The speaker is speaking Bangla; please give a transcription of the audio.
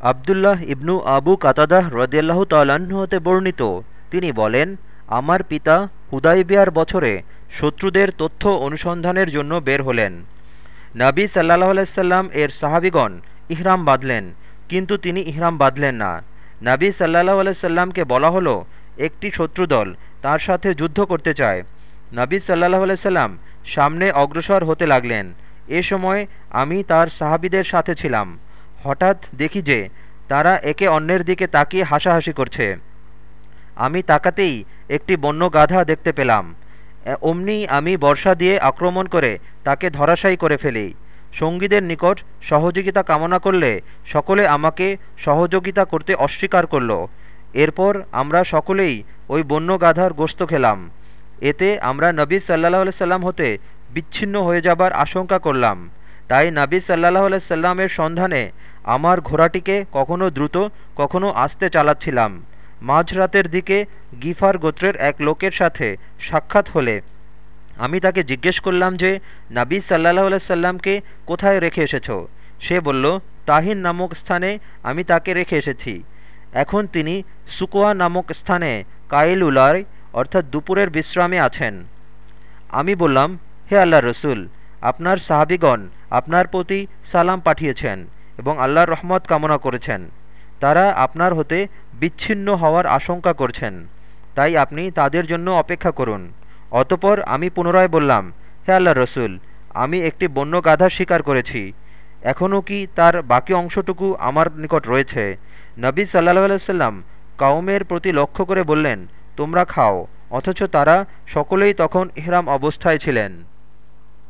আবদুল্লাহ ইবনু আবু কাতাদাহ রদিয়াল্লাহ তাল্লাহ্ন হতে বর্ণিত। তিনি বলেন, আমার পিতা হুদাইবিয়ার বছরে শত্রুদের তথ্য অনুসন্ধানের জন্য বের হলেন। নাবী সাল্লাহ আলাইসাল্লাম এর সাহাবিগণ ইহরাম বাঁধলেন, কিন্তু তিনি ইহরাম বাঁধলেন না। নাবী সাল্লাহ আলাইসাল্লামকে বলা হলো, একটি শত্রুদল তার সাথে যুদ্ধ করতে চায়। নাবী সাল্লাহ আলাইসাল্লাম সামনে অগ্রসর হতে লাগলেন। এ সময় আমি তার সাহাবিদের সাথে ছিলাম। হঠাৎ দেখি যে তারা একে অন্যের দিকে তাকিয়ে হাসাহাসি করছে। আমি তাকাতেই একটি বন্য গাধা দেখতে পেলাম। অমনি আমি বর্ষা দিয়ে আক্রমণ করে তাকে ধরাশায়ী করে ফেলি। সঙ্গীদের নিকট সহযোগিতা কামনা করলে সকলে আমাকে সহযোগিতা করতে অস্বীকার করল। এরপর আমরা সকলেই ওই বন্য গাধার গোস্ত খেলাম। এতে আমরা নবী সাল্লাহ সাল্লাম হতে বিচ্ছিন্ন হয়ে যাবার আশঙ্কা করলাম। তাই নাবি সাল্লাহ সাল্লামের সন্ধানে আমার ঘোড়াটিকে কখনো দ্রুত, কখনো আস্তে চালাচ্ছিলাম। মাঝরাতের দিকে গিফার গোত্রের এক লোকের সাথে সাক্ষাৎ হলে আমি তাকে জিজ্ঞেস করলাম যে, নাবী সাল্লাহ সাল্লামকে কোথায় রেখে এসেছ? সে বলল, তাহিন নামক স্থানে আমি তাকে রেখে এসেছি। এখন তিনি সুকোয়া নামক স্থানে কাইল উলায় অর্থাৎ দুপুরের বিশ্রামে আছেন। আমি বললাম, হে আল্লাহ রসুল, আপনার সাহাবিগণ আপনার প্রতি সালাম পাঠিয়েছেন এবং আল্লাহর রহমত কামনা করেছেন। তারা আপনার হতে বিচ্ছিন্ন হওয়ার আশঙ্কা করছেন। তাই আপনি তাদের জন্য অপেক্ষা করুন। অতপর আমি পুনরায় বললাম, হে আল্লাহ রসুল, আমি একটি বন্য গাধা শিকার করেছি। এখনও কি তার বাকি অংশটুকু আমার নিকট রয়েছে? নবী সাল্লাহ আলাইসাল্লাম কাউমের প্রতি লক্ষ্য করে বললেন, তোমরা খাও, অথচ তারা সকলেই তখন ইহরাম অবস্থায় ছিলেন।